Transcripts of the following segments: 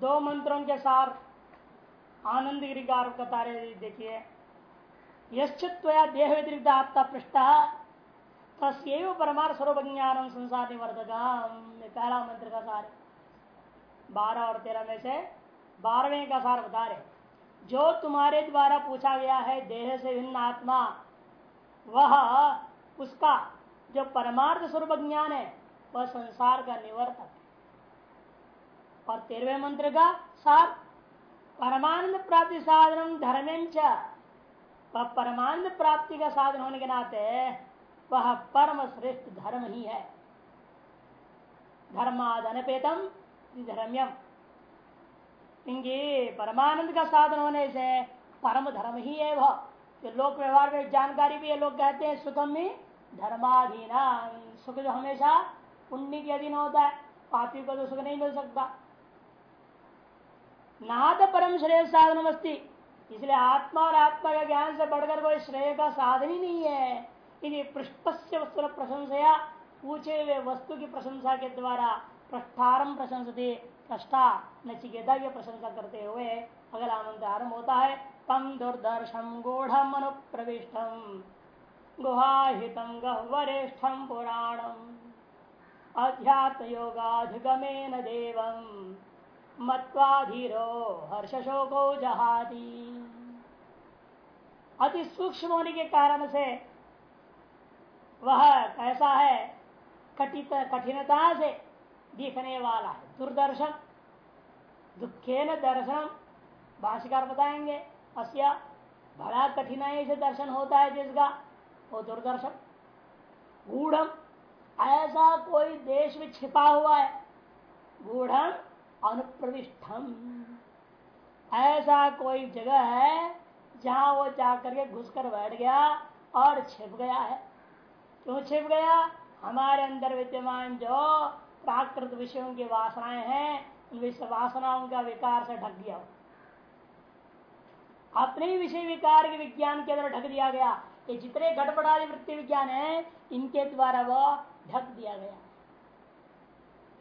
दो मंत्रों के सार आनंद गिरिकार बता देखिए। यश्चया देह व्यतिरिक्त आपका पृष्ठा तस्व परमार स्वरूप ज्ञान संसार निवर्तकम पहला मंत्र का सार बारह और तेरह में से बारहवें का सार बता रहे जो तुम्हारे द्वारा पूछा गया है देह से भिन्न आत्मा, वह उसका जो परमार्थ स्वरूप ज्ञान है, वह संसार का निवर्तक और तेरहवें मंत्र का सार परमानंद प्राप्ति साधन धर्म परमानंद प्राप्ति का साधन होने के नाते वह परम श्रेष्ठ धर्म ही है धर्मादनपेतम धर्म्यम क्योंकि परमानंद का साधन होने से परम धर्म ही है वह जो लोक व्यवहार में जानकारी भी है लोग कहते हैं सुखम में धर्माधीन सुख जो हमेशा पुण्य के अधीन होता है पापी को तो सुख नहीं मिल सकता नाद परम श्रेय साधन इसलिए आत्मा और आत्मा का ज्ञान से बढ़कर कोई श्रेय का साधन ही नहीं है। यदि पृष्ठ से वस्तु प्रशंसया, पूछे हुए वस्तु की प्रशंसा के द्वारा प्रष्ठारम प्रशंसते, प्रष्ठा नचिकेता की प्रशंसा करते हुए अगला मंत्र आरंभ होता है तम दुर्दर्शम गूढ़ अनुप्रविष्टम गुहाहितम गह्वरेष्ठम पुराणम। अध्यात्म योगाधिगमेन देवम। मत्वाधीरो हर्षशोको जहादी अति सूक्ष्म होने के कारण से वह कैसा है, कठित, कठिनता से दिखने वाला है। दुर्दर्शन दुखे न दर्शन भाष्यकार बताएँगे, अस्या बड़ा कठिनाई से दर्शन होता है जिसका, वो दुर्दर्शन। गूढ़म, ऐसा कोई देश में छिपा हुआ है, गूढ़म अनुप्रविष्टम ऐसा कोई जगह है, जहाँ वो जाकर के घुस कर बैठ गया और छिप गया है। क्यों छिप गया? हमारे अंदर विद्यमान जो प्राकृत विषयों की वासनाएँ हैं, उन वासनाओं का विकार से ढक दिया। अपने विषय विकार के विज्ञान के अंदर ढक दिया गया। ये जितने घटपटादी वृत्ति विज्ञान है, इनके द्वारा वह ढक दिया गया।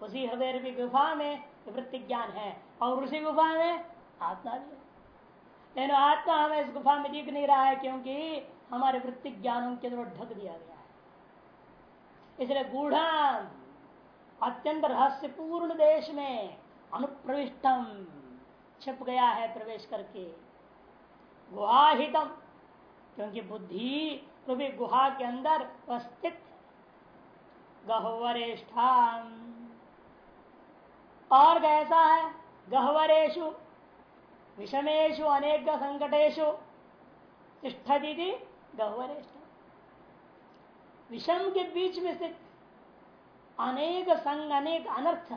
उसी हृदय गुफा में वृत्ति ज्ञान है। और उसी गुफा में आत्मा भी है। लेकिन आत्मा हमें इस गुफा में दिख नहीं रहा है क्योंकि हमारे वृत्ति ज्ञानों के द्वारा ढक दिया गया है। इसलिए गूढ़ अत्यंत रहस्यपूर्ण देश में अनुप्रविष्टम छिप गया है प्रवेश करके। गुहाहितम, क्योंकि बुद्धि रूपी गुहा के अंदर उपस्थित गहवरेष्ठान और कैसा है गहवरेशु विषमेशु अनेक संकटेशु तिष्ठती गहवरेष्ठ। विषम के बीच में स्थित अनेक संग, अनेक अनर्थ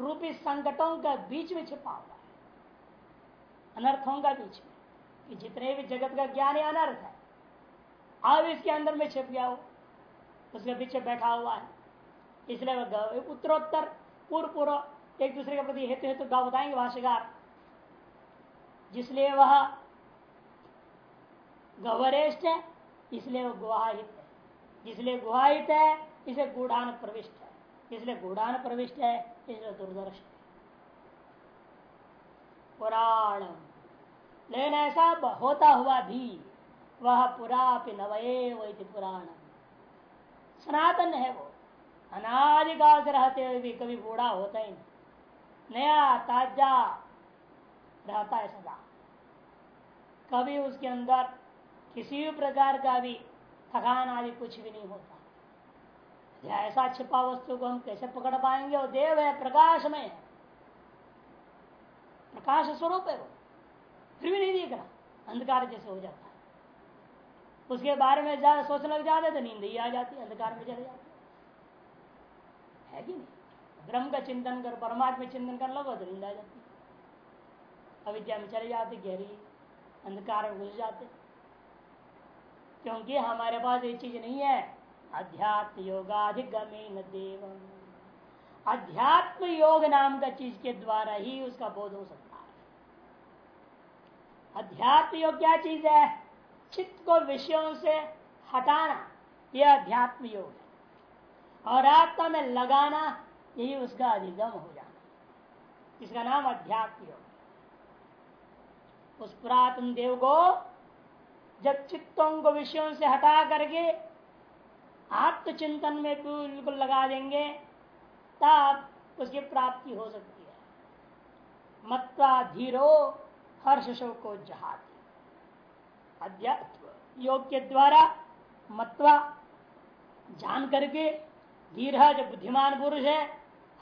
रूपी संकटों का बीच में छिपा हुआ है। अनर्थों का बीच में, कि जितने भी जगत का ज्ञान है, अनर्थ है। अब इसके अंदर में छिप गया हो, उसके पीछे बैठा हुआ है। इसलिए वह उत्तरोत्तर पूर्व पूर्व एक दूसरे के प्रति हेतु हेतु गाँव बताएँगे भाष्यकार। जिसलिए वह गवरेष्ठ है, इसलिए वह गुहाहित है। जिसलिए गुहाहित है इसे गूढ़ान प्रविष्ट है। इसलिए गुढ़ान प्रविष्ट है, इसलिए दुर्दर्श पुराण लेकिन ऐसा होता हुआ भी वह पुरा नवे पुराण सनातन है वो। अनादिकाल से रहते हुए भी कभी बूढ़ा होता ही नहीं। नया ताज़ा रहता है सदा। कभी उसके अंदर किसी भी प्रकार का भी थकान आदि कुछ भी नहीं होता। ऐसा छिपा वस्तु को हम कैसे पकड़ पाएँगे? वो देव है, प्रकाश में प्रकाश स्वरूप है वो। फिर भी नहीं दिख रहा। अंधकार जैसे हो जाता है। उसके बारे में ज़्यादा सोचने लग जाते तो नींद ही आ जाती अंधकार में चले जाते है कि नहीं? ब्रह्म का चिंतन कर, परमात्मा चिंतन कर, लगो नींद आ जाती। अविद्या में चले जाते, गहरी अंधकार में घुस जाते। क्योंकि हमारे पास ये चीज़ नहीं है। अध्यात्म योगाधिगमे न देवम अध्यात्म योग नाम का चीज़ के द्वारा ही उसका बोध हो सकता है। अध्यात्म योग क्या चीज़ है? चित्त को विषयों से हटाना। यह अध्यात्म योग है। और आत्मा में लगाना, यही उसका अधिगम हो जाना। इसका नाम अध्यात्म योग उस पुरातन देव को जब चित्तों को विषयों से हटा करके आत्मचिंतन में बिल्कुल लगा देंगे, तब उसकी प्राप्ति हो सकती है। मत्वा धीरो हर्ष को जहाती। अध्यात्म योग के द्वारा मत्वा जान करके धीर जो बुद्धिमान पुरुष है,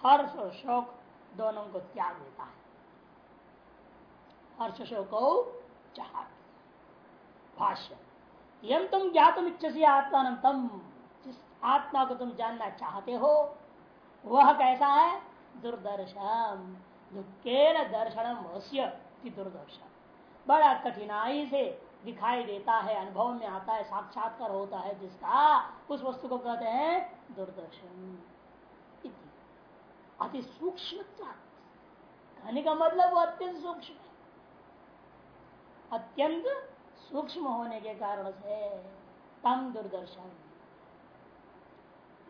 हर्ष और शोक दोनों को त्याग देता है। हर्ष शोक भाष्य, यम तुम ज्ञातम इच्छसी आत्मा तम, जिस आत्मा को तुम जानना चाहते हो, वह कैसा है? दुर्दर्शन दुखे दर्शनम दुर्दर्शन बड़ा कठिनाई से दिखाई देता है, अनुभव में आता है, साक्षात्कार होता है, जिसका उस वस्तु को कहते हैं दूरदर्शन। अति सूक्ष्म कहने का मतलब वो अत्यंत सूक्ष्म अत्यंत सूक्ष्म होने के कारण से तम दूरदर्शन।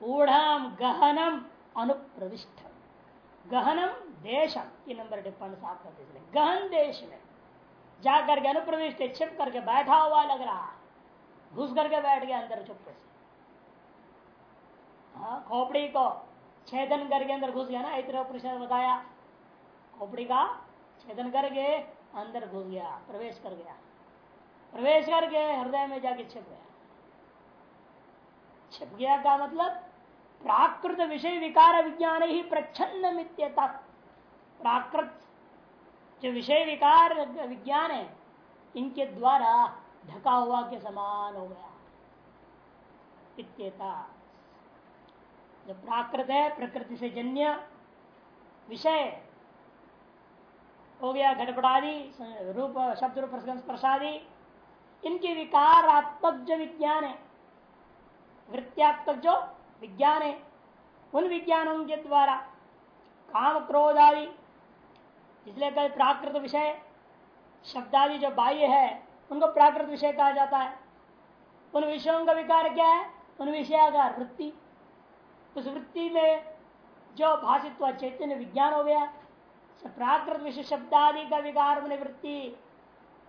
ऊढ़म गहनम अनुप्रविष्ट गहनम देशम। की नंबर टिप्पणी साफ़ करते गहन देश में जाकर के अनुप्रविष्ट छिप करके बैठा हुआ लग रहा घुस करके बैठ गया अंदर चुप से। हाँ खोपड़ी को छेदन करके अंदर घुस गया ना, इतना प्रश्न बताया। खोपड़ी का छेदन करके अंदर घुस गया, प्रवेश कर गया। प्रवेश करके हृदय में जाके छिप गया। छिप गया का मतलब प्राकृत विषय विकार विज्ञान ही प्रच्छन्न मित्यता प्राकृत जो विषय विकार विज्ञान है, इनके द्वारा ढका हुआ के समान हो गया। इत्यता। जो प्राकृत है, प्रकृति से जन्य विषय हो गया घटपटादि रूप, शब्द रूप प्रसादी इनके विकारात्मक जो विज्ञान है, वृत्त्यात्मक जो विज्ञान है, उन विज्ञानों के द्वारा काम क्रोध आदि इसलिए कल प्राकृत विषय, शब्दादि जो बाह्य है, उनको प्राकृत विषय कहा जाता है। उन विषयों का विकार क्या है? उन विषय का वृत्ति। उस वृत्ति में जो भाषित्व चैतन्य विज्ञान हो गया प्राकृत विषय, शब्दादि का विकार उन्हें वृत्ति,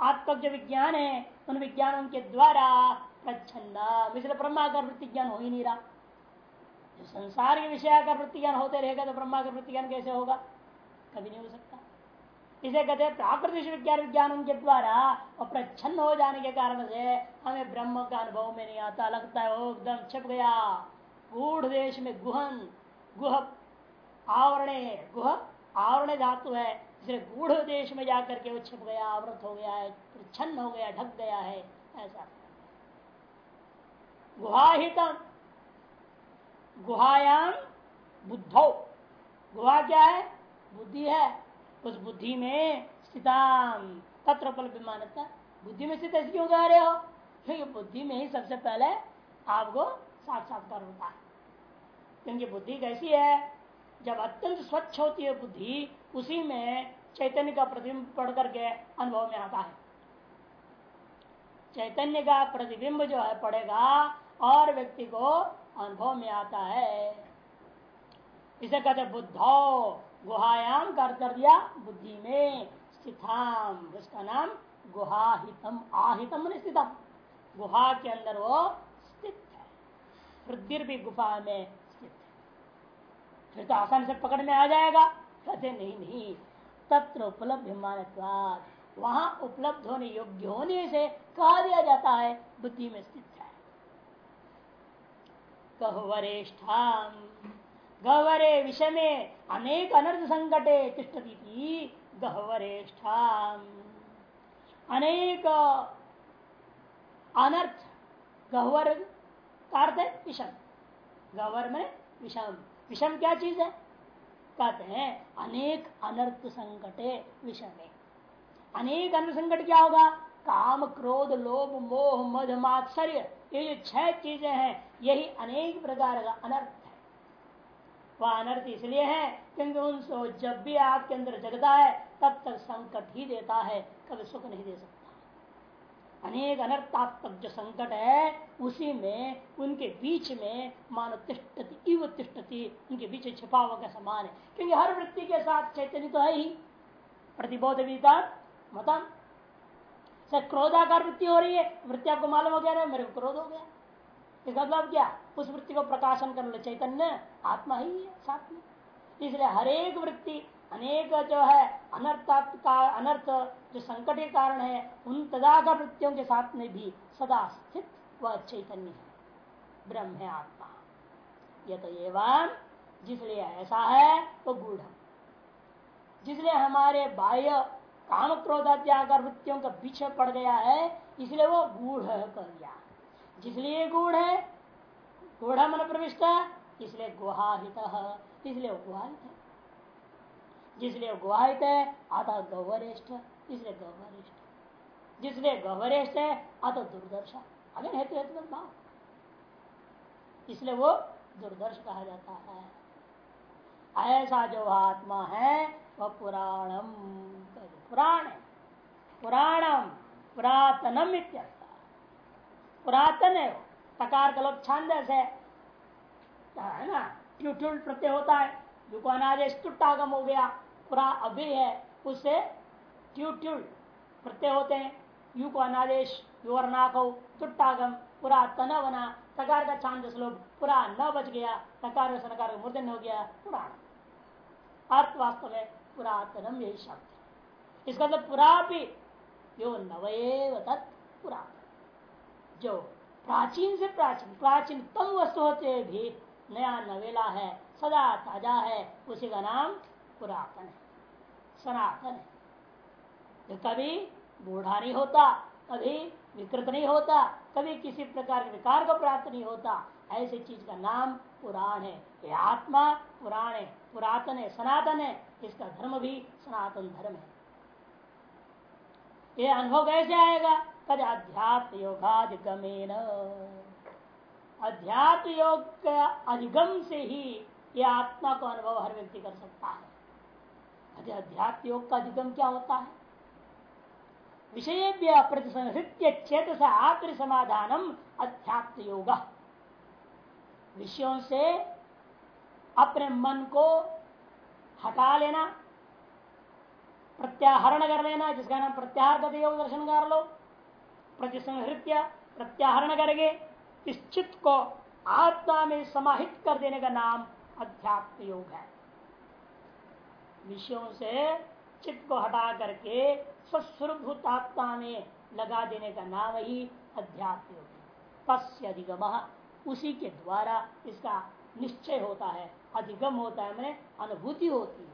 आत्मक जो विज्ञान है, उन विज्ञानों के द्वारा प्रच्छन्न। इसलिए ब्रह्माकार वृत्ति ज्ञान हो ही नहीं रहा। संसार के विषय का वृत्ति ज्ञान होते रहेगा तो ब्रह्मा का वृत्ति ज्ञान कैसे होगा? कभी नहीं हो सकता। इसे कहते हैं प्राकृतिक विज्ञान विज्ञान के द्वारा और प्रच्छन्न हो जाने के कारण से हमें ब्रह्म का अनुभव में नहीं आता। लगता है वो एकदम छिप गया। गूढ़ देश में गुहन, गुह आवरणे, गुह आवरण धातु है। इसलिए गूढ़ देश में जाकर के वो छिप गया, आवृत हो गया है, प्रच्छन्न हो गया, ढक गया है, ऐसा। गुहाहितम गुहायाम बुद्धो। गुहा क्या है? बुद्धि है। उस बुद्धि में स्थिताम तत्र उपलब्ध मानता बुद्धि में स्थित क्यों कह रहे हो, क्योंकि बुद्धि में ही सबसे पहले आपको साक्षात्कार होता है। क्योंकि बुद्धि कैसी है? जब अत्यंत स्वच्छ होती है बुद्धि, उसी में चैतन्य का प्रतिबिंब पढ़ करके अनुभव में आता है। चैतन्य का प्रतिबिंब जो है पड़ेगा और व्यक्ति को अनुभव में आता है। इसे कहते बुद्धो। गुहायाम कर दिया बुद्धि में स्थिताम उसका नाम गुहाहितम, आहितम स्थितम। गुहा के अंदर वो स्थित है। वृद्धि भी गुफा में स्थित है। फिर तो आसान से पकड़ में आ जाएगा। कहते, नहीं नहीं, तत्र उपलब्ध मानवाद वहाँ उपलब्ध होने योग्य होने से कहा दिया जाता है, बुद्धि में स्थित है। कह, वरिष्ठाम गहवरे विषय में अनेक अनर्थ संकटे तिष्ठती गहवरेष्ठा अनेक अनर्थ, गहवर अर्थ है विषम। गहवर में विषम। विषम क्या चीज़ है? कहते हैं, अनेक अनर्थ संकटे विषम। अनेक अनर्थ संकट क्या होगा? काम, क्रोध, लोभ, मोह मध मात्सर्य, ये जो छह चीज़ें हैं, यही अनेक प्रकार का अनर्थ वह अनर्थ इसलिए है क्योंकि उन जब भी आपके अंदर जगता है, तब तक संकट ही देता है, कभी सुख नहीं दे सकता। अनेक अनर्थात्मक जो संकट है, उसी में, उनके बीच में मानव तिष्टति इव तिष्टति उनके बीच छिपा हुआ का समान है। क्योंकि हर वृत्ति के साथ चैतन्य तो है ही। प्रतिबोध मतम सर, क्रोधाकार वृत्ति हो रही है, वृत्ति आपको मालूम हो गया मेरे को क्रोध हो गया। इसका मतलब क्या? उस वृत्ति को प्रकाशन करने चैतन्य आत्मा ही है, साथ में। इसलिए हरेक वृत्ति, अनेक जो है अनर्थ का अनर्थ जो संकट के कारण है, उन तदागर वृत्तियों के साथ में भी सदा स्थित वह चैतन्य है। ब्रह्म है आत्मा। यह तो एवं जिसलिए ऐसा है, वो गूढ़ जिसलिए हमारे बाह्य काम क्रोधात्यागर वृत्तियों का पीछे पड़ गया है, इसलिए वो गूढ़ कर गया। जिसलिए गूढ़ है? गूढ़ मन प्रविष्ट इसलिए गुहाहित इसलिए गुहाहित है। जिसलिए गुहाहित है, अतः गौवरिष्ठ। इसलिए गौवरिष्ठ। जिसलिए गौवरिष्ठ है, अतः दुर्दर्श। अगर हेतु हेतु भाव इसलिए वो दुर्दर्श कहा जाता है। ऐसा जो आत्मा है, वह पुराणम। पुराण है? पुराणम। पुरातनम इत्यर्थ पुरातन है तकार का लोग छांदस है। ना? ट्यूट्यूल प्रत्यय होता है जो को अनादेश टुट्टागम हो गया, पूरा अभी है उससे ट्यूट्यूल प्रत्यय होते हैं। यू को अनादेश युवर्नाको तुट्टागम पूरा तना बना तकार का छांद श्लोक पूरा न बच गया तकार सनकार मूर्धन हो गया पुराण अर्थ वास्तव में पुरातनम यही शब्द। है इसका मतलब पुरा भी जो नवएव तत् पुरातन। जो प्राचीन से प्राचीन प्राचीनतम वस्तु होते भी नया नवेला है, सदा ताज़ा है, उसी का नाम पुरातन है, सनातन है। जो कभी बूढ़ा नहीं होता, कभी विकृत नहीं होता, कभी किसी प्रकार के विकार को प्राप्त नहीं होता, ऐसी चीज़ का नाम पुराण है। ये आत्मा पुराण है, पुरातन है, सनातन है, इसका धर्म भी सनातन धर्म है। ये अनुभव कैसे आएगा? कद अध्यात्म अध्यात्म योग का अधिगम से ही यह आत्मा को अनुभव हर व्यक्ति कर सकता है। अध्यात्म योग का अधिगम क्या होता है? विषय प्रतिसंहृत्य चेत से आत्म समाधानम अध्यात्म योग विषयों से अपने मन को हटा लेना, प्रत्याहरण कर लेना, जिसका नाम प्रत्याहार योग दर्शन कर लो। प्रतिसंहृत्य, प्रत्याहरण करके इस चित्त को आत्मा में समाहित कर देने का नाम अध्यात्म योग है। विषयों से चित्त को हटा करके स्वस्वरूभूत आत्मा में लगा देने का नाम ही अध्यात्म योग है। तस्य अधिगम, उसी के द्वारा इसका निश्चय होता है, अधिगम होता है, मैंने अनुभूति होती है।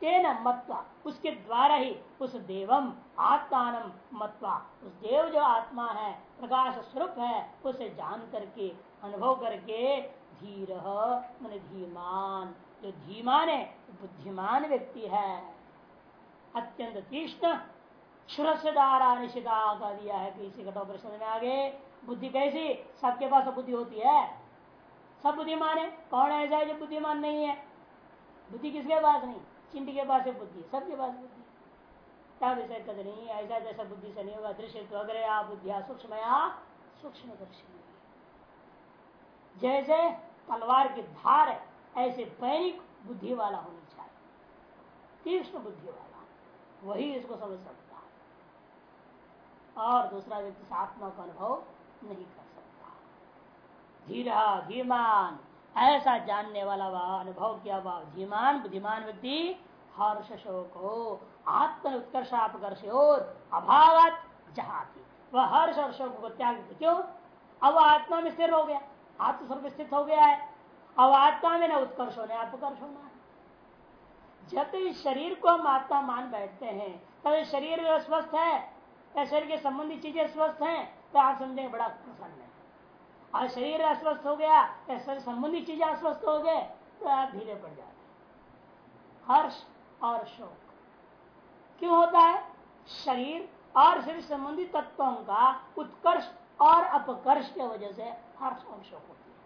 तेना मत्वा, उसके द्वारा ही, उस देवम आत्मान मत्वा। उस देव जो आत्मा है, प्रकाश स्वरूप है, उसे जान करके, अनुभव करके, धीर, मन धीमान। जो धीमान है बुद्धिमान व्यक्ति है। अत्यंत तीक्ष्ण क्षुर से दारा निशिका का दिया है किसी कटो प्रश्न में आगे, बुद्धि कैसी? सबके पास बुद्धि होती है। सब बुद्धिमान है, कौन ऐसा है जो बुद्धिमान नहीं है? बुद्धि किसके पास नहीं? चिंटी के पास है बुद्धि सबके पास बुद्धि। तब ऐसा कद नहीं, ऐसा जैसा बुद्धि से नहीं होगा, दृश्य अग्रया बुद्धिया सूक्ष्म सूक्ष्म जैसे तलवार की धार है, ऐसे पैनिक बुद्धि वाला होनी चाहिए। तीक्ष्ण बुद्धि वाला, वही इसको समझ सकता है। और दूसरा व्यक्ति आत्मा का अनुभव नहीं कर सकता। धीरा, धीमान ऐसा जानने वाला वह अनुभव किया वह धीमान, बुद्धिमान व्यक्ति, हर्ष शोक हो आत्म उत्कर्षापकर्ष और अभाव जहाती। वह हर्ष और शोक को त्याग क्यों? अब आत्मा में स्थिर हो गया, आत्मस्वरूप स्थित हो गया है। अब आत्मा में न उत्कर्ष होने, अपकर्ष होना है। जब इस शरीर को हम आत्मा मान बैठते हैं, तब शरीर स्वस्थ है, या शरीर के संबंधी चीज़ें स्वस्थ हैं तो आप समझेंगे बड़ा प्रसन्न है। और शरीर अस्वस्थ हो गया, या शरीर संबंधी चीज़ें अस्वस्थ हो गए तो आप धीरे पड़ जाते हर्ष और शोक। क्यों होता है? शरीर और शरीर संबंधी तत्वों का उत्कर्ष और अपकर्ष के वजह से हर्ष और शोक होती है।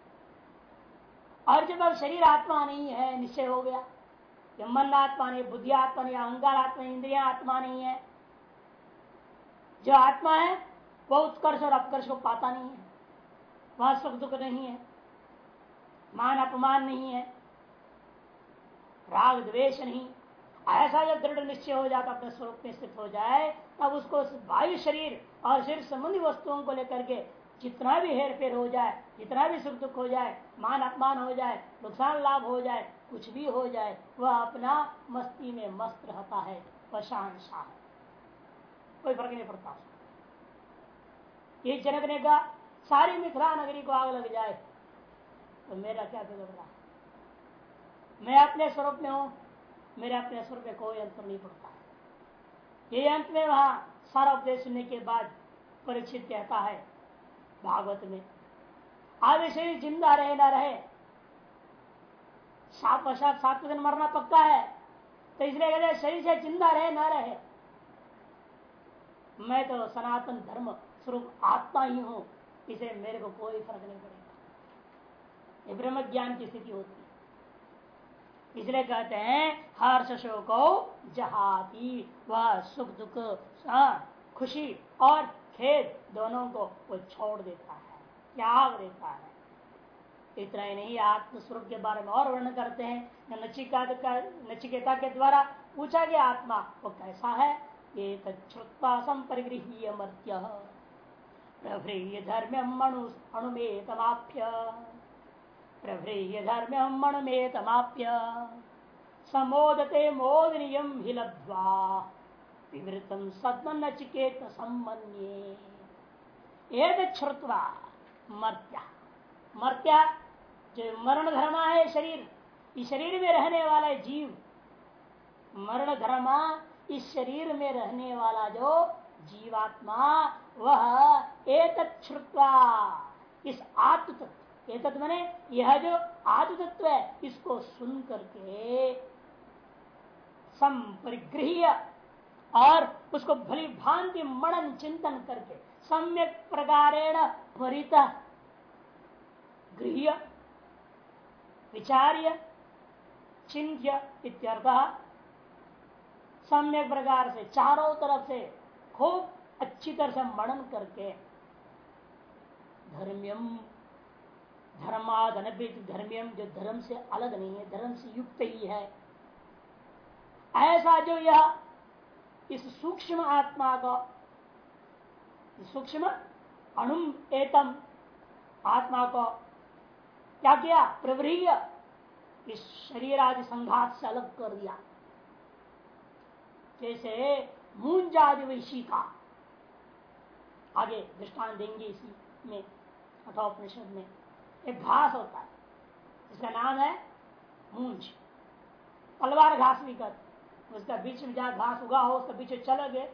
और जब अब शरीर आत्मा नहीं है, निश्चय हो गया। जब मन आत्मा नहीं, बुद्धि आत्मा नहीं, अहंकार आत्मा इंद्रिया आत्मा नहीं है, जो आत्मा है वह उत्कर्ष और अपकर्ष को पाता नहीं है। वहाँ सुख दुख नहीं है, मान अपमान नहीं है, राग द्वेष नहीं। ऐसा जब दृढ़ निश्चय हो जाता, अपने स्वरूप में स्थित हो जाए, तब उसको वायु शरीर और शरीर संबंधी वस्तुओं को लेकर के जितना भी हेर फेर हो जाए, जितना भी सुख दुख हो जाए, मान अपमान हो जाए, नुकसान लाभ हो जाए, कुछ भी हो जाए, वह अपना मस्ती में मस्त रहता है वह शाह कोई फ़र्क नहीं पड़ता। ये जनक ने कहा सारी मिथिला नगरी को आग लग जाए तो मेरा क्या बिगड़ मैं अपने स्वरूप में हूँ, मेरे अपने स्वरूप में कोई अंतर नहीं पड़ता। ये अंत में वहाँ सारा उपदेश सुनने के बाद परीक्षित कहता है, भागवत में शरीर ज़िंदा रहे ना रहे। सात वर्षात सात दिन मरना पक्का है तो इसलिए कहते शरीर से ज़िंदा रहे ना रहे। मैं तो सनातन धर्म स्वरूप आत्मा ही हूँ इसे मेरे को कोई फ़र्क नहीं पड़ेगा। ये ब्रह्म ज्ञान की स्थिति होती है। इसलिए कहते हैं, हर्ष शोको जहाती, वह सुख दुख खुशी और खेद दोनों को वो छोड़ देता है, त्याग देता है। इतना ही नहीं, आत्मस्वरूप के बारे में और वर्णन करते हैं। नचिका नचिकेता के द्वारा पूछा गया आत्मा वो कैसा है? ये तत्वा संपरिगृह मर्त्य प्रभ्रीय धर्म अणुमेतमाप्य प्रभ्रीय धर्म अणुमेतमाप्य समोदते मोदनियम हि लब्ध्वा। विवृतम सत्म नचिकेत सम्मन्ये। श्रुत्वा मर्त्या। मर्त्या जो मरण धर्मा है शरीर, इस शरीर में रहने वाला जीव। मरण धर्मा इस शरीर में रहने वाला जो जीवात्मा वह एक श्रुत्वा। इस आत्म तत्व एक मैंने यह जो आत्म तत्व है, इसको सुन करके संपरिग्रह और उसको भली भांति मनन चिंतन करके सम्यक प्रकारेण परित गृह विचार्य चिंत्य इत्यर्थ सम्यक प्रकार से चारों तरफ़ से खूब अच्छी तरह से मनन करके। धर्म्यम धर्माद धर्म्यम जो धर्म से अलग नहीं है, धर्म से युक्त ही है। ऐसा जो यह इस सूक्ष्म आत्मा को, सूक्ष्म अणुम एतम आत्मा को क्या किया? प्रवरीय इस शरीर आदि संघात से अलग कर दिया। जैसे मूंजादि वैशी का आगे दृष्टान देंगे इसी में, अथवा उपनिषद में। एक घास होता है इसका नाम है मूंज तलवार घास भी कर, उसका बीच में जहाँ घास उगा हो, उसका बीच में चलोगे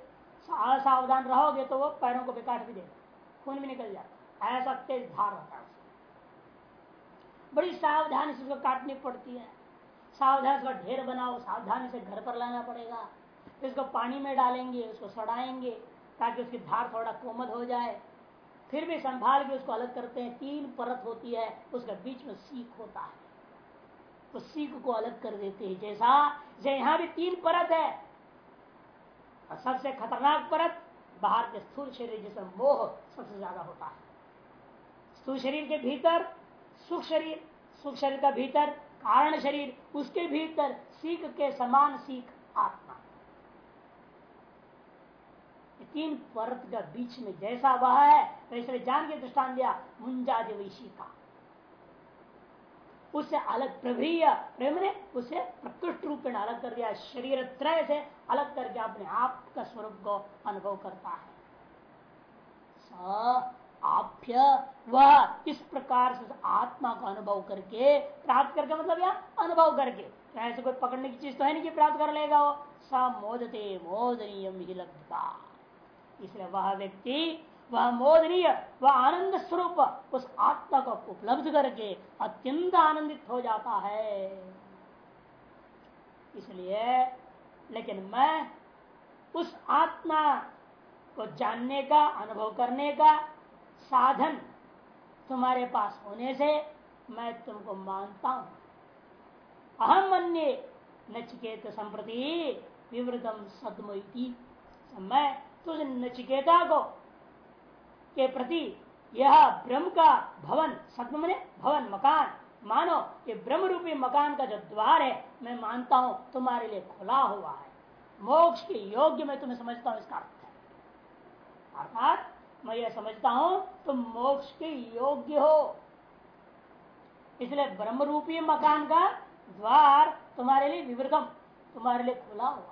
सावधान रहोगे तो वो पैरों को काट भी देगा, खून भी निकल जाता ऐसा तेज धार होता है बड़ी सावधानी से उसको काटनी पड़ती है। सावधान से ढेर बनाओ, सावधानी से घर पर लाना पड़ेगा। इसको पानी में डालेंगे, उसको सड़ाएँगे, ताकि उसकी धार थोड़ा कोमल हो जाए। फिर भी संभाल के उसको अलग करते हैं। तीन परत होती है, उसका बीच में सीख होता है। उस तो सीख को अलग कर देते हैं। जैसा, जैसे यहाँ भी तीन परत है, और सबसे खतरनाक परत बाहर के स्थूल शरीर जैसे मोह सबसे ज़्यादा होता है। स्थूल शरीर के भीतर सुख शरीर सुख शरीर का भीतर कारण शरीर, उसके भीतर सीख के समान सीख आत्मा। तीन परत का बीच में जैसा वह है वैसे जान के दृष्टान दिया मुंजा वैशी का उससे अलग प्रभ्रिय प्रेम ने उसे प्रकृष्ट रूप में अलग कर दिया, शरीर त्रय से अलग करके अपने आप का स्वरूप को अनुभव करता है। आप्य, वह इस प्रकार से आत्मा का अनुभव करके प्राप्त करके मतलब या अनुभव करके ऐसे कोई पकड़ने की चीज़ तो है नहीं कि प्राप्त कर लेगा वो। समोदते मोदनीय ही लगता इसलिए वह व्यक्ति, वह मोदनीय, वह आनंद स्वरूप उस आत्मा को उपलब्ध करके अत्यंत आनंदित हो जाता है। इसलिए, लेकिन मैं उस आत्मा को जानने का, अनुभव करने का साधन तुम्हारे पास होने से मैं तुमको मानता हूँ। अहम अन्य नचिकेत संप्रति विवृतम सदमती मैं तुझ नचिकेता को के प्रति यह ब्रह्म का भवन सत्म भवन, मकान, मानो ये ब्रह्म रूपी मकान का जो द्वार है, मैं मानता हूँ तुम्हारे लिए खुला हुआ है। मोक्ष के योग्य मैं तुम्हें समझता हूँ इसका अर्थ अर्थात मैं यह समझता हूँ, तुम मोक्ष के योग्य हो। इसलिए ब्रह्म रूपी मकान का द्वार तुम्हारे लिए विवृतम तुम्हारे लिए खुला हुआ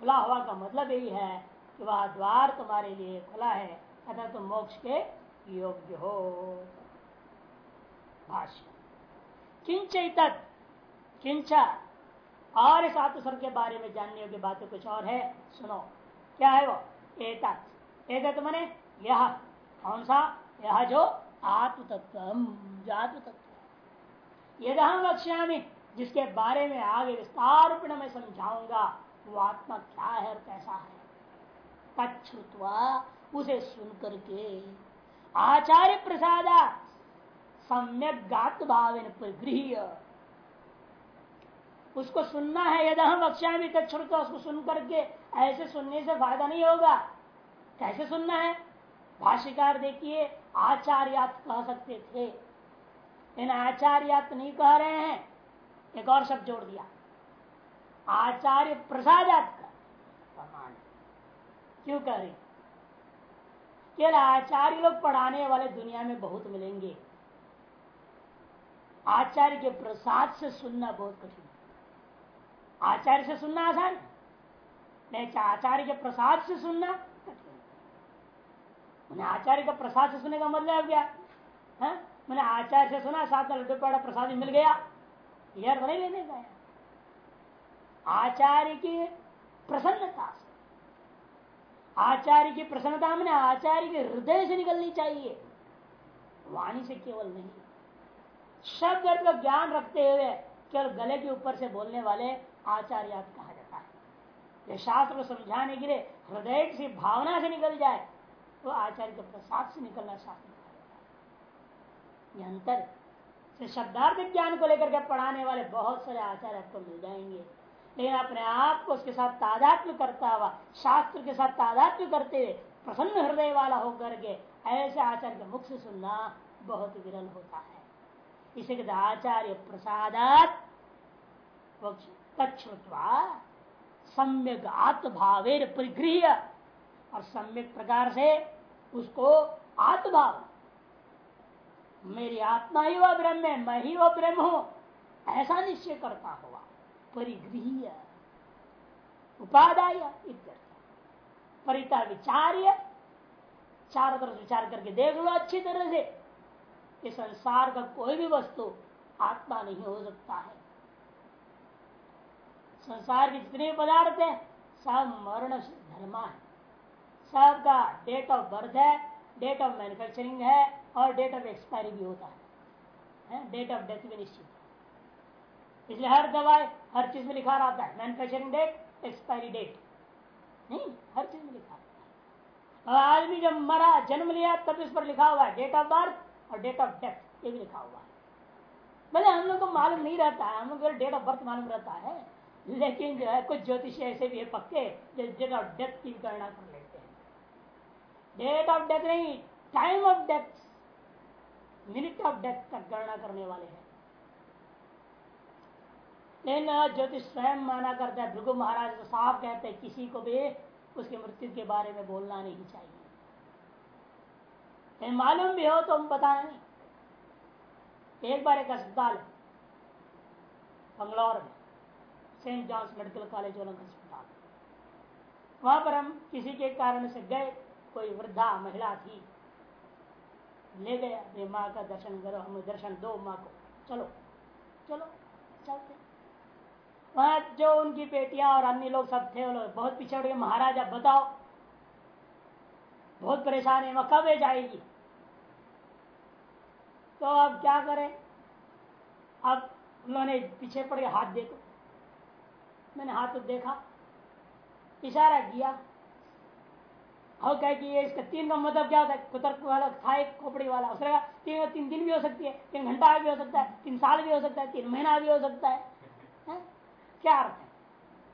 खुला हुआ का मतलब यही है कि वह द्वार तुम्हारे लिए खुला है, अतः तुम मोक्ष के योग्य हो। भाष्य। किंच किंच। और इस आत्मस्वर के बारे में जानने योग्य बातें कुछ और है। सुनो, क्या है वो? एतत्। एतत् मने यह, कौन सा? यह जो आत्म तत्व आत्म तत्व यदि हम जिसके बारे में आगे विस्तार रूप में समझाऊँगा वो आत्मा क्या है और कैसा है? तछुत्वा उसे सुन करके आचार्य प्रसादा सम्यक गात भाव गृह उसको सुनना है, यदि हम वक्षा भी तत्श्रुत उसको सुन करके ऐसे सुनने से फ़ायदा नहीं होगा। कैसे सुनना है? भाष्यकार देखिए, आचार्यात कह सकते थे। इन आचार्यात नहीं कह रहे हैं, एक और शब्द जोड़ दिया। आचार्य प्रसादात का प्रमाण। क्यों कह रहे? केवल आचार्य लोग पढ़ाने वाले दुनिया में बहुत मिलेंगे। आचार्य के प्रसाद से सुनना बहुत कठिन आचार्य से सुनना आसान नहीं आचार्य के प्रसाद से सुनना कठिन आचार्य का प्रसाद से सुनने का मतलब क्या? है? मैंने आचार्य से सुना साथ में लड्डू पड़ा प्रसाद मिल गया। यह नहीं लेने का आचार्य की प्रसन्नता से। आचार्य की प्रसन्नता में आचार्य के हृदय से निकलनी चाहिए। वाणी से केवल नहीं। शब्द अर्थ का ज्ञान रखते हुए केवल गले के ऊपर से बोलने वाले आचार्य कहा जाता है। यह शास्त्र को समझाने के लिए हृदय से भावना से निकल जाए तो आचार्य के प्रसाद से निकलना शास्त्र कहा जाता है। अंतर शब्दार्थ ज्ञान को लेकर के पढ़ाने वाले बहुत सारे आचार्य आपको मिल जाएँगे। लेकिन अपने आप को उसके साथ तादात्म्य करता हुआ, शास्त्र के साथ तादात्म्य करते हुए, प्रसन्न हृदय वाला होकर के ऐसे आचार्य के मुख से सुनना बहुत विरल होता है। इसे कहते आचार्य प्रसादात तछ्रुत्वा सम्यक आत्मभावे परिगृह और सम्यक प्रकार से उसको आत्मभाव। मेरी आत्मा ही वह ब्रह्म है, मैं ही वह ब्रह्म हूँ। ऐसा निश्चय करता हुआ परिगृह उपादाय परिता विचार्य, चारों तरफ़ विचार करके देख लो अच्छी तरह से। कि संसार का कोई भी वस्तु आत्मा नहीं हो सकता है। संसार के जितने पदार्थ है, सब मरण धर्मा है। सबका डेट ऑफ़ बर्थ है डेट ऑफ़ मैन्युफैक्चरिंग है, और डेट ऑफ़ एक्सपायरी भी होता है। डेट ऑफ़ डेथ भी निश्चित है। इसलिए हर दवाई हर चीज़ में लिखा रहता है। मैन्युफैक्चरिंग डेट एक्सपायरी डेट नहीं, हर चीज़ में लिखा रहता है। आदमी जब मरा, जन्म लिया, तब इस पर लिखा हुआ है डेट ऑफ़ बर्थ और डेट ऑफ़ डेथ ये भी लिखा हुआ है। भले हम लोग को मालूम नहीं रहता है, हम लोग डेट ऑफ़ बर्थ मालूम रहता है, लेकिन जो है, कुछ ज्योतिष ऐसे भी है पक्के, जो डेट ऑफ़ डेथ की गणना कर लेते हैं। डेट ऑफ़ डेथ नहीं time of death minute of death का गणना करने वाले हैं। लेकिन ज्योतिष स्वयं माना करता है, भृगु महाराज तो साफ़ कहते हैं, किसी को भी उसकी मृत्यु के बारे में बोलना नहीं चाहिए। मालूम भी हो तो हम बताए। नहीं एक बार एक अस्पताल बंगलौर में, सेंट जॉन्स मेडिकल कॉलेज वाला अस्पताल। वहाँ पर हम किसी के कारण से गए, कोई वृद्धा, महिला थी, ले गया माँ का दर्शन करो, हमें दर्शन दो माँ को। चलो चलो, चलते। वहाँ जो उनकी बेटियाँ और अन्य लोग सब थे लोग बहुत पिछड़ गए। महाराज, बताओ। बहुत परेशान है, वह कब जाएगी? तो अब क्या करें? अब उन्होंने पीछे पड़ हाथ देखो। मैंने हाथ तो देखा, इशारा किया। और कह कि इसका तीन का मतलब क्या होता है? कुतर्क वाला था एक, खोपड़ी वाला। उसने तीन तीन दिन भी हो सकती है, तीन घंटा भी हो सकता है, तीन साल भी हो सकता है, तीन महीना भी हो सकता है? क्या अर्थ है?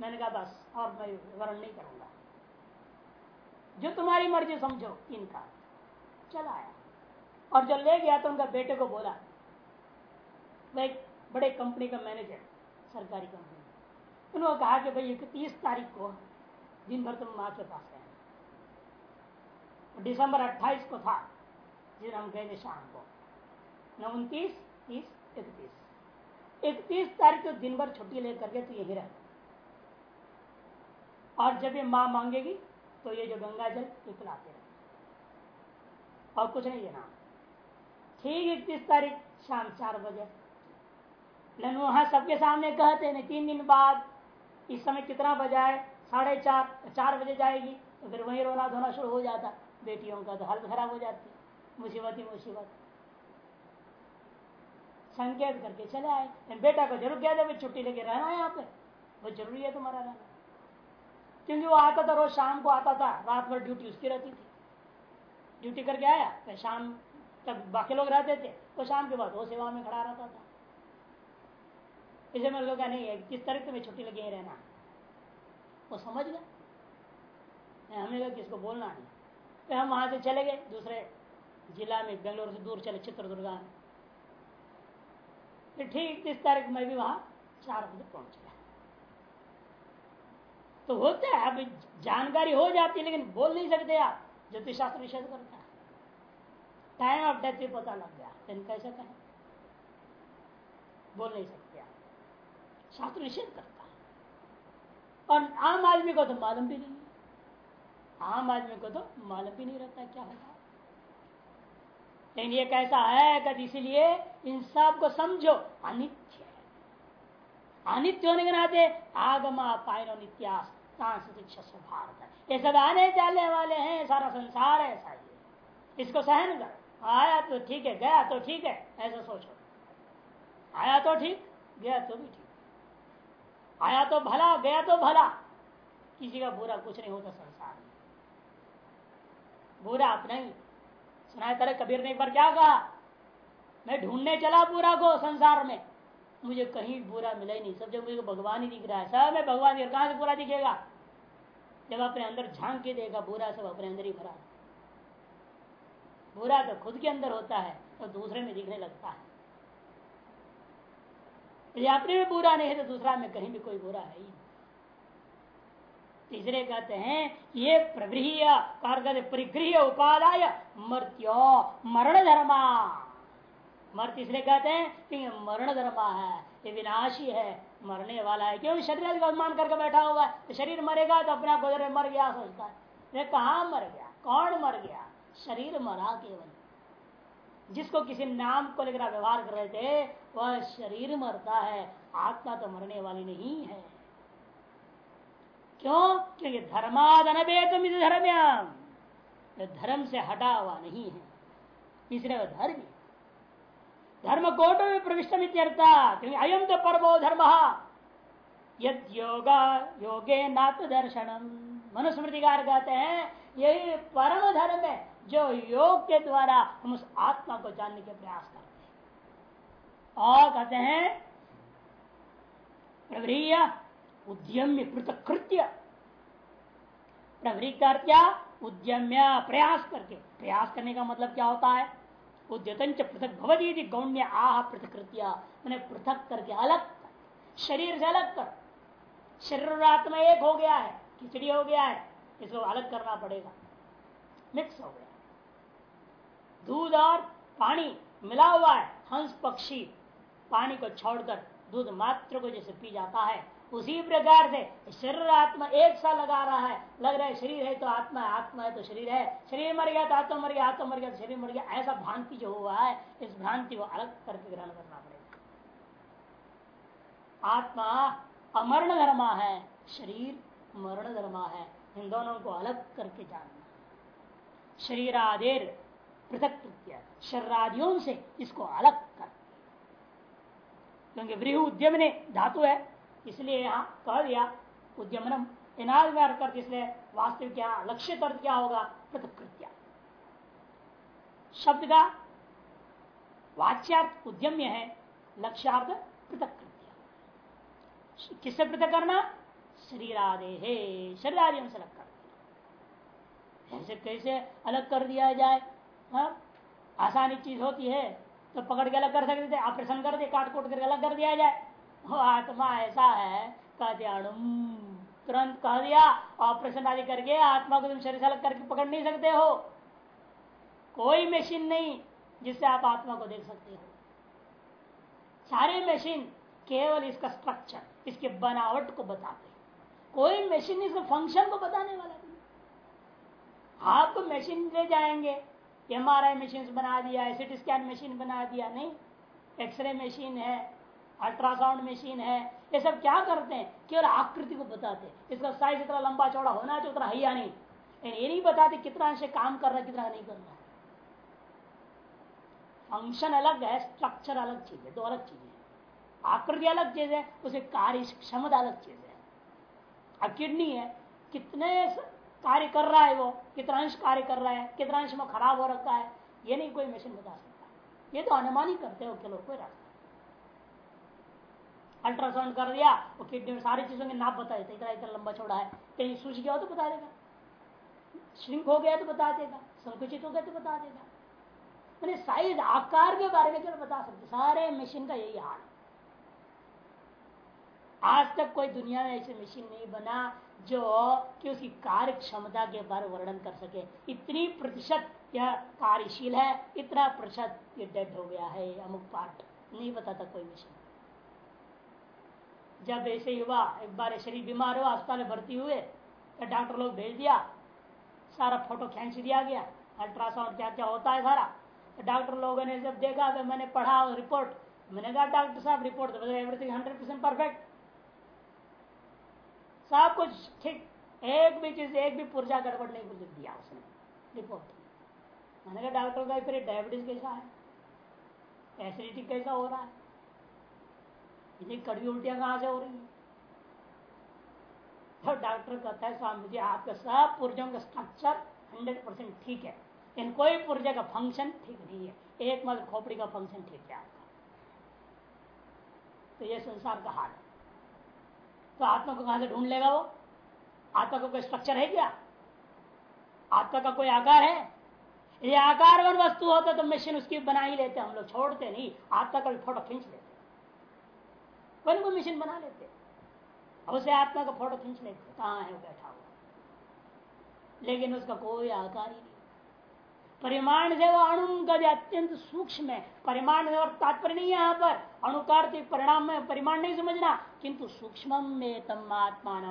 मैंने कहा, बस, और मैं वर्णन नहीं करूँगा। जो तुम्हारी मर्ज़ी, समझो तीन का चला आया। और जो ले गया तो उनका बेटे को बोला वह एक बड़े कंपनी का मैनेजर, सरकारी कंपनी उन्होंने कहा कि भाई इकतीस तारीख को दिन भर तुम माँ के पास रहना। दिसंबर 28 को था जिस हम गए थे शाम को। न उनतीस, तीस, इकतीस। इकतीस तारीख को दिन भर छुट्टी लेकर के तो यही रहना और जब ये माँ मांगेगी तो ये जो गंगा जल पिलाते रहे और कुछ नहीं देना ठीक इकतीस तारीख, शाम चार बजे। लेकिन वहाँ सबके सामने कहते नहीं तीन दिन बाद, इस समय कितना बजाए साढ़े चार चार बजे जाएगी तो फिर वहीं रोना धोना शुरू हो जाता। बेटियों का तो हालत खराब हो जाती। मुसीबत ही मुसीबत। संकेत करके चले आए। बेटा को ज़रूर क्या था छुट्टी लेके रहना है यहाँ पे। वो ज़रूरी है तुम्हारा रहना। क्योंकि वो आता था, रोज शाम को आता था, रात भर ड्यूटी उसकी रहती थी। ड्यूटी करके आया, फिर शाम तक बाकी लोग रहते थे। तो शाम के बाद वो सेवा में खड़ा रहता था। इसे मेरे को नहीं है किस तरह तुम्हें छुट्टी लगी रहना। वो समझ गया। कहा, किसको बोलना नहीं फिर हम वहाँ से चले गए, दूसरे जिला में, बेंगलोर से दूर चले, चित्रदुर्गा में फिर ठीक तीस तारीख में भी वहाँ चार बजे पहुँच गया। तो होता है अभी जानकारी हो जाती है, लेकिन बोल नहीं सकते आप ज्योतिष शास्त्र निषेध करता है। टाइम ऑफ़ डेथ भी पता लग गया, लेकिन कैसे कहें? बोल नहीं सकते आप। शास्त्र निषेध करता है। और आम आदमी को तो मालूम भी नहीं आम आदमी को तो मालूम भी नहीं रहता क्या होगा। लेकिन ये कैसा है कद इसीलिए इन सबको समझो। अनित्य अनित्य होने के नाते आगमा पायनो नित्यास भारत ये सब आने जाने वाले हैं, सारा संसार है ऐसा ही। इसको सहन कर। आया तो ठीक है, गया तो ठीक है, ऐसा सोचो। आया तो ठीक, गया तो भी ठीक। आया तो भला, गया तो भला। किसी का बुरा कुछ नहीं होता संसार में। बुरा अपना ही सुनाए तरह कबीर ने एक बार क्या कहा? मैं ढूँढने चला बुरा को संसार में। मुझे कहीं बुरा मिला ही नहीं। सब जब मुझे भगवान ही दिख रहा है। सब में भगवान कहाँ से बुरा दिखेगा? जब अपने अंदर झाँक के देगा बुरा, सब अपने अंदर ही भरा। बुरा तो खुद के अंदर होता है तो दूसरे में दिखने लगता है। यदि अपने में बुरा नहीं है तो दूसरा में कहीं भी कोई बुरा है ही तीसरे कहते हैं, ये प्रगृह परिगृह उपादाय मर्त्यो मरण धर्मा मर तीसरे कहते हैं कि मरण धर्मा है, ये विनाशी है। मरने वाला है। क्यों? शरीर का अनुमान करके बैठा हुआ है। तो शरीर मरेगा तो अपना गुजर मर गया, सोचता है। कहा मर गया? कौन मर गया? शरीर मरा केवल। जिसको किसी नाम को लेकर व्यवहार कर रहे थे, वह शरीर मरता है। आत्मा तो मरने वाली नहीं है। क्यों? क्योंकि धर्मादन तुम धर्म्याम। धर्म से हटा हुआ नहीं है। इसलिए वह धर्म धर्म कोट में प्रविष्ट क्योंकि अयम तो परमो धर्म। यद योगा योगे नाथ दर्शनम मनुस्मृतिकार कहते हैं यही परम धर्म है जो योग के द्वारा हम उस आत्मा को जानने के प्रयास करते हैं। और कहते हैं प्रवरीय उद्यम्य पृथकृत्य प्रवृत्ति क्या? उद्यम्य प्रयास करके। प्रयास करने का मतलब क्या होता है? उद्यतन पृथक भवदी गौण्य आह पृथकृत्या मैंने पृथक करके अलग कर, शरीर से अलग कर। शरीर आत्मा एक हो गया है, खिचड़ी हो गया है, इसको अलग करना पड़ेगा। मिक्स हो गया। दूध और पानी मिला हुआ है, हंस पक्षी, पानी को छोड़कर दूध मात्र को जैसे पी जाता है उसी प्रकार से शरीर आत्मा एक सा लगा रहा है। लग रहा है शरीर है तो आत्मा है आत्मा है तो शरीर है। शरीर मर गया तो आत्मा मर गया, आत्मा मर गया तो शरीर मर गया। ऐसा भ्रांति जो हुआ है, इस भ्रांति को अलग करके ग्रहण करना पड़ेगा। आत्मा अमरण धर्मा है, शरीर मरण धर्मा है। इन दोनों को अलग करके जानना शरीर आदेर पृथक शरीरादियों से इसको अलग कर क्योंकि वृह उद्यम ने धातु है इसलिए यहाँ कह दिया, उद्यमनम अर्थ इसलिए वास्तविक क्या लक्ष्य अर्थ क्या होगा, पृथक पृथकृत्या शब्द का वाच्यार्थ उद्यम्य है, लक्ष्यार्थ पृथक कृत्या किससे पृथक करना? शरीरादे है शरीरादि से अलग कर ऐसे कैसे अलग कर दिया जाए? हा? आसानी चीज़ होती है तो पकड़ के अलग कर सकते थे ऑपरेशन कर दे काट कोट करके अलग कर दिया जाए। वो आत्मा ऐसा है कहते तुरंत कह दिया ऑपरेशन आदि करके आत्मा को तुम शरीर से अलग करके पकड़ नहीं सकते हो। कोई मशीन नहीं जिससे आप आत्मा को देख सकते हो। सारे मशीन केवल इसका स्ट्रक्चर इसके बनावट को बताते कोई मशीन इसके फ़ंक्शन को बताने वाला नहीं। आपको मशीन ले जाएँगे एम आर आई मशीन बना दिया सिटी स्कैन मशीन बना दिया, नहीं एक्सरे मशीन है अल्ट्रासाउंड मशीन है, ये सब क्या करते हैं? केवल आकृति को बताते हैं। इसका साइज़ इतना लंबा चौड़ा होना चाहिए, उतना हैया नहीं। ये नहीं बताते कितना अंश काम कर रहा है, कितना नहीं कर रहा है। फ़ंक्शन अलग है स्ट्रक्चर अलग चीज़ है, दो अलग चीज़ें आकृति अलग चीज़ है, उसे कार्य क्षमता अलग चीज़ है। किडनी है, कितने कार्य कर रहा है वो, कितना अंश कार्य कर रहा है, कितना अंश में खराब हो रखा है, ये नहीं कोई मशीन बता सकता। ये तो अनुमान ही करते हो लोग कोई रास्ता अल्ट्रासाउंड कर दिया वो किडनी में सारी चीज़ों के नाप बता देते इतना इतना लंबा छोड़ा है। कहीं सूझ गया हो तो बता देगा। श्रिंक हो गया तो बता देगा। संकुचित हो गया तो बता देगा। मैंने साइज़, आकार के बारे में केवल बता सकते? सारे मशीन का यही हाल। आज तक कोई दुनिया में ऐसी मशीन नहीं बना जो कि उसकी कार्य क्षमता के बारे वर्णन कर सके। इतनी प्रतिशत यह कार्यशील है, इतना प्रतिशत ये डेड हो गया है, अमुक पार्ट नहीं बताता कोई मशीन जब ऐसे हुआ एक बार शरीर बीमार हुआ अस्पताल में भर्ती हुए तो डॉक्टर लोग भेज दिया। सारा फ़ोटो खींच दिया गया। अल्ट्रासाउंड क्या क्या होता है सारा। तो डॉक्टर लोगों ने जब देखा तो मैंने पढ़ा रिपोर्ट। मैंने कहा, डॉक्टर साहब, रिपोर्ट तो एवरीथिंग हंड्रेड परसेंट परफेक्ट सब कुछ ठीक। एक भी चीज़, एक भी पुर्जा गड़बड़ नहीं लिख दिया उसने। रिपोर्ट। मैंने कहा, डॉक्टर का फिर डायबिटीज़ कैसा है? एसिडिटी कैसा हो रहा है? इतनी कड़वी उल्टियाँ कहाँ से हो रही है? तो डॉक्टर कहता है, स्वामी जी, आपका सब पुर्जों का स्ट्रक्चर हंड्रेड परसेंट ठीक है। इन कोई पुर्जे का फ़ंक्शन ठीक नहीं है। एक मत खोपड़ी का फ़ंक्शन ठीक है आपका। तो ये संसार का हाल है। तो आत्मा को कहाँ से ढूंढ लेगा वो? आत्मा का कोई स्ट्रक्चर है क्या? आत्मा का कोई आकार है? ये आकारवन वस्तु होता तो मशीन उसकी बना ही लेते, हम लोग छोड़ते नहीं। आत्मा का भी फ़ोटो खींच लेते। कोई ना कोई मशीन बना लेते अब उसे आत्मा का फ़ोटो खींच लेते कहाँ है वो बैठा हुआ? लेकिन उसका कोई आकार ही नहीं। परिमाण से वो अणु का भी अत्यंत सूक्ष्म है। परिमाण और तात्पर्य नहीं है यहाँ पर। अणुकार परिणाम में परिमाण नहीं समझना। किंतु सूक्ष्म में तम आत्मान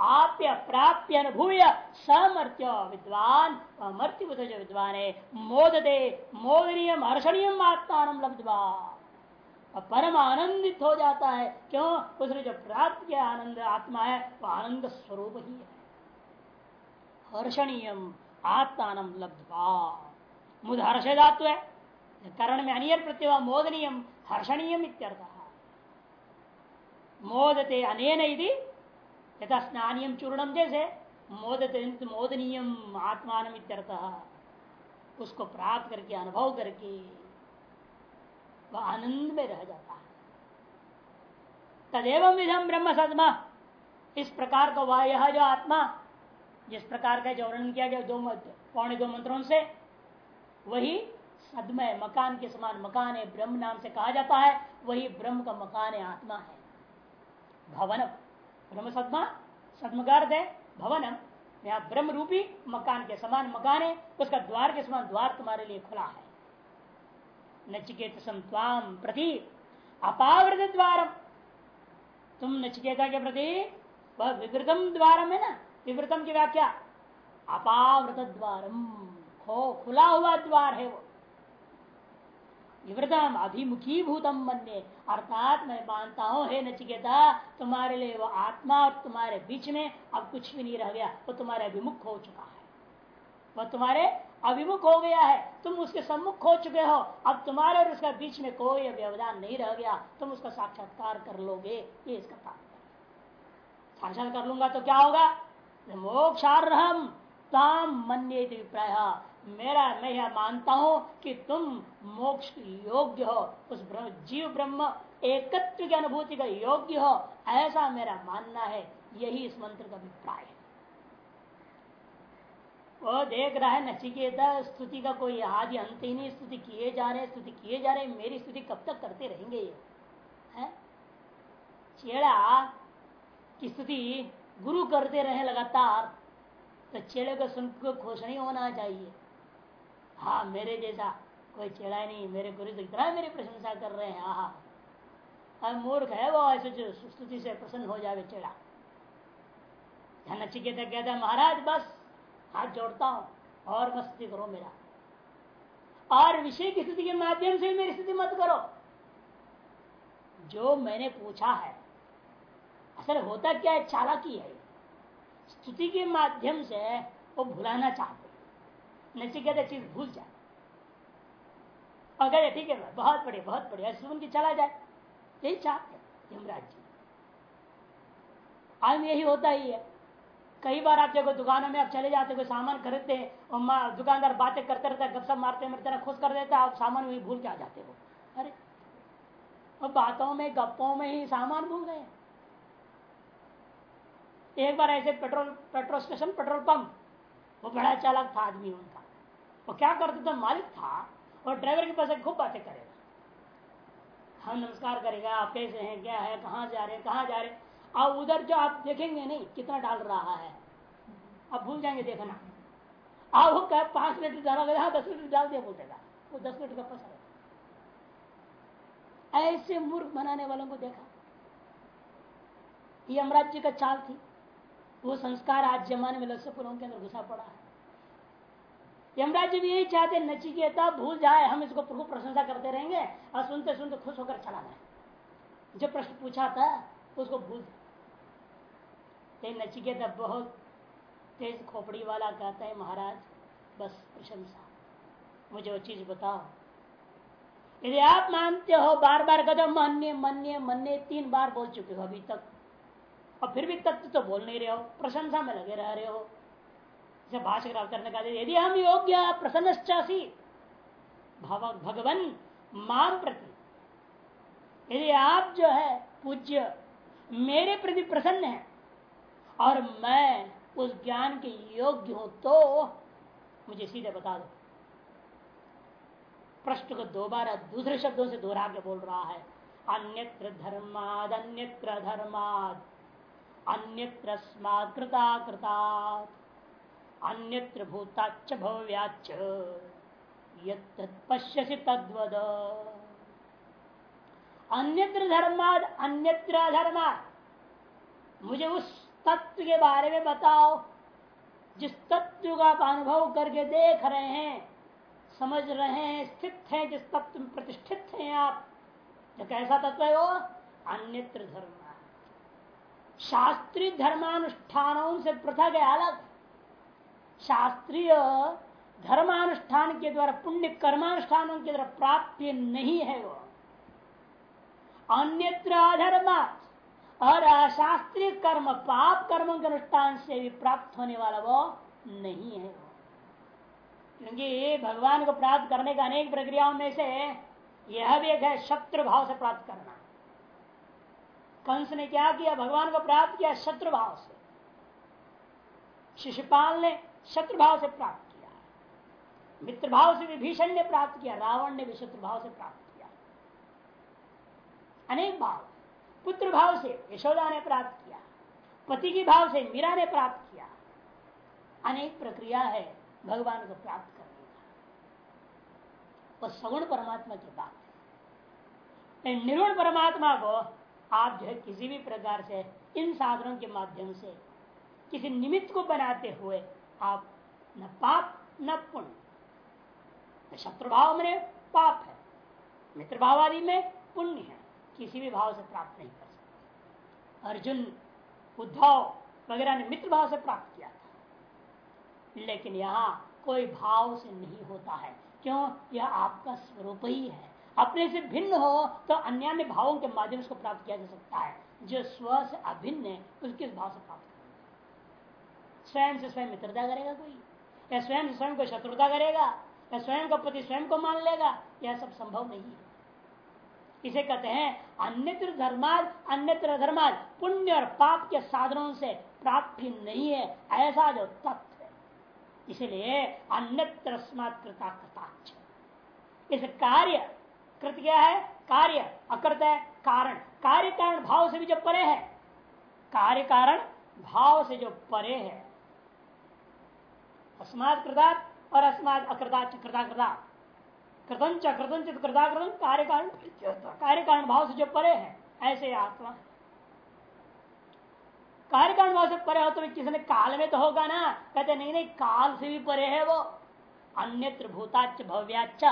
आप्य, प्राप्य, अनुभूय, समर्थ्य, विद्वान अमर्थ्य विद्वान है मोदते मोदनीय हर्षणीय आत्मान लब्धवा परम आनंदित हो जाता है। क्यों? उसने जो प्राप्त किया आनंद, आत्मा है, वह आनंद स्वरूप ही है। हर्षणीय आत्मान लब्धवा। मुद हर्षदात्व है। करण में अनियर प्रत्यय मोदनीय हर्षणीय मोदते अनेन यदि यथा स्नानियम चूर्णम जैसे, मोदते मोदनीय आत्मान उसको प्राप्त करके, अनुभव करके वह आनंद में रह जाता है। तदेव विधम ब्रह्म सदमा। इस प्रकार का वह यह जो आत्मा, जिस प्रकार का जो वर्णन किया गया दो पौने दो मंत्रों से, वही सदमय मकान के समान मकान है, ब्रह्म नाम से कहा जाता है, वही ब्रह्म का मकान है, आत्मा है। भवन ब्रह्म सदमा सदमगार्थ है, भवनम। यहाँ ब्रह्म रूपी मकान के समान मकान है, उसका द्वार के समान द्वार तुम्हारे लिए खुला है। नचिकेत स्वाम प्रति अपावृत द्वार तुम नचिकेता के प्रति वह विवृतम द्वारम है ना? विवृतम की व्याख्या। अपावृत द्वारम खो, खुला हुआ द्वार है वो। विवृतम अभिमुखी भूतम बन्ने अर्थात मैं मानता हूँ, हे नचिकेता, तुम्हारे लिए वो आत्मा और तुम्हारे बीच में अब कुछ भी नहीं रह गया। वो तुम्हारे अभिमुख हो चुका है। वह तुम्हारे अभिमुख हो गया है। तुम उसके सम्मुख हो चुके हो। अब तुम्हारे और उसका बीच में कोई व्यवधान नहीं रह गया। तुम उसका साक्षात्कार कर लोगे। ये इसका तात्पर्य साक्षात कर लूँगा तो क्या होगा? मोक्षारहम ताम मन मेरा, मैं यह मानता हूँ कि तुम मोक्ष योग्य हो। उस ब्रह्म, जीव ब्रह्म एकत्व की अनुभूति का योग्य हो। ऐसा मेरा मानना है। यही इस मंत्र का अभिप्राय है। वो देख रहा है नचिकेता, स्तुति का कोई आदि अंत ही नहीं, स्तुति किए जा रहे स्तुति किए जा रहे मेरी स्तुति कब तक करते रहेंगे ये? है? चेड़ा की स्तुति गुरु करते रहे लगातार तो चेड़े को सुनकर खुश नहीं होना चाहिए। हाँ मेरे जैसा कोई चेड़ा ही नहीं, मेरे गुरु तो इतना मेरी प्रशंसा कर रहे हैं हाँ अब मूर्ख है वो, ऐसे स्तुति से प्रसन्न हो जावे चेड़ा। नचिकेता कहता है, महाराज, बस हाथ जोड़ता हूँ और मस्ती करो मेरा। और विषय की स्थिति के माध्यम से मेरी स्थिति मत करो। जो मैंने पूछा है, असल होता क्या है? चालाकी है। स्तुति के माध्यम से वो भुलाना चाहते नचिकेता चीज़ भूल जाए। अगर ठीक है, बहुत बढ़िया बहुत बढ़िया सुन के चला जाए। यही चाहते यमराज जी। आज यही होता ही है। कई बार आप देखो दुकानों में आप चले जाते कोई सामान खरीदते और दुकानदार बातें करते रहते गपसप मारते मेरे तरह खुश कर देते आप सामान वही भूल के आ जाते हो। अरे, और बातों में, गप्पों में ही सामान भूल गए। एक बार ऐसे petrol petrol station, petrol pump, वो बड़ा चालक था आदमी उनका। वो क्या करते थे? मालिक था, और ड्राइवर के पास खूब बातें करेगा। हम नमस्कार करेगा, आप कैसे हैं, क्या है, कहाँ जा रहे हैं, कहाँ जा रहे हैं? अब उधर जो आप देखेंगे नहीं, कितना डाल रहा है। आप भूल जाएँगे देखना। आप वो कह, पाँच लीटर डाला हाँ दस लीटर डाल दिया बोलेगा वो दस लीटर का पैसा ऐसे मूर्ख बनाने वालों को देखा। ये अमराज्य का चाल थी। वो संस्कार आज जमाने में लक्ष्यपुरों के अंदर घुसा पड़ा है। यमराज जी भी यही चाहते नचिकेता, भूल जाए, हम इसको प्रभु प्रशंसा करते रहेंगे और सुनते सुनते खुश होकर चला जाए। जो प्रश्न पूछा था, उसको भूल जाए लेकिन नचिकेता बहुत तेज खोपड़ी वाला कहता है, महाराज, बस प्रशंसा। मुझे वो चीज़ बताओ। यदि आप मानते हो बार बार कहते हो मन्य मन्य मन्य तीन बार बोल चुके हो अभी तक। और फिर भी तत्व तो बोल नहीं रहे हो, प्रशंसा में लगे रह रहे हो। जैसे भाषा करने का यदि हम योग्य प्रसन्नचासी भगवन माम प्रति, यदि आप जो है, पूज्य, मेरे प्रति प्रसन्न है और मैं उस ज्ञान के योग्य हूँ तो मुझे सीधे बता दो। प्रश्न को दोबारा दूसरे शब्दों से दोहरा के बोल रहा है। अन्यत्र धर्माद अन्यत्र धर्माद, अन्यत्र कृता कृता अन्यत्र भूताच भव्याच पश्यसी तद्वद। अन्यत्र धर्माद अन्यत्र धर्माद, मुझे उस तत्व के बारे में बताओ। जिस तत्व का आप अनुभव करके देख रहे हैं, समझ रहे हैं, स्थित हैं, जिस तत्व में प्रतिष्ठित हैं आप तो कैसा तत्व है वो? अन्यत्र धर्म शास्त्रीय धर्मानुष्ठानों से पृथक है, अलग। शास्त्रीय धर्मानुष्ठान के द्वारा, पुण्य कर्मानुष्ठानों के द्वारा प्राप्त नहीं है वो। अन्यत्र अधर्मा। और अशास्त्रीय कर्म, पाप कर्म के अनुष्ठान से भी प्राप्त होने वाला वो नहीं है। क्योंकि भगवान को प्राप्त करने का अनेक प्रक्रियाओं में से यह भी एक है शत्रु भाव से प्राप्त करना। कंस ने क्या किया? भगवान को प्राप्त किया शत्रु भाव से। शिशुपाल ने शत्रु भाव से प्राप्त किया। मित्र भाव से विभीषण ने प्राप्त किया। रावण ने भी शत्रु भाव से प्राप्त किया। अनेक भाव। पुत्र भाव से यशोदा ने प्राप्त किया, पति के भाव से मीरा ने प्राप्त किया। अनेक प्रक्रिया है भगवान को प्राप्त करने का। वह सगुण परमात्मा की बात है। निर्गुण परमात्मा को आप जो है किसी भी प्रकार से इन साधनों के माध्यम से किसी निमित्त को बनाते हुए आप न पाप, न पुण्य शत्रुभाव में पाप है, मित्रभाव आदि में पुण्य है। किसी भी भाव से प्राप्त नहीं कर सकते। अर्जुन, उद्धव वगैरह ने मित्र भाव से प्राप्त किया था। लेकिन यहाँ कोई भाव से नहीं होता है, क्यों? यह आपका स्वरूप ही है। अपने से भिन्न हो तो अन्य भावों के माध्यम से प्राप्त किया जा सकता है। जो स्व से अभिन्न है उसके भाव से प्राप्त करेगा? स्वयं से स्वयं मित्रता करेगा कोई? या स्वयं से स्वयं को शत्रुता करेगा? या स्वयं का पति स्वयं को मान लेगा? यह सब संभव नहीं है। इसे कहते हैं अन्यत्र धर्माद अन्यत्र धर्माद। पुण्य और पाप के साधनों से प्राप्ति नहीं है, ऐसा जो तत्व है। इसलिए अन्यत्र कृता इस कार्य, कृत क्या है? कार्य, अकृत है, कारण। कार्य कारण भाव से भी जो परे है। कार्य कारण भाव से जो परे है। अस्मात और अस्मात अकृता कृता कृता कृतंच कृतंचित कृता कृतन कार्य कारण कार्य कारण भाव से जो परे है, ऐसे आत्मा। कार्य कारण भाव से परे हो तो किसी ने काल में तो होगा ना। कहते नहीं नहीं काल से भी परे है वो। अन्यत्र भूताच भव्याच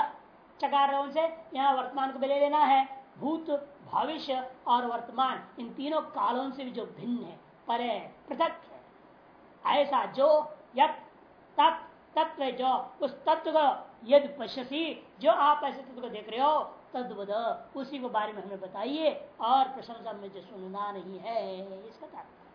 चकार से यहाँ वर्तमान को ले लेना है। भूत, भविष्य और वर्तमान, इन तीनों कालों से भी जो भिन्न है, परे पृथक है। ऐसा जो, यत तत्व जो, उस तत्व को यदि पश्यसी, जो आप ऐसे तत्व को देख रहे हो, तद्वद। उसी को बारे में हमें बताइए, और प्रशंसा में जो सुनना नहीं है, इसका तात्पर्य।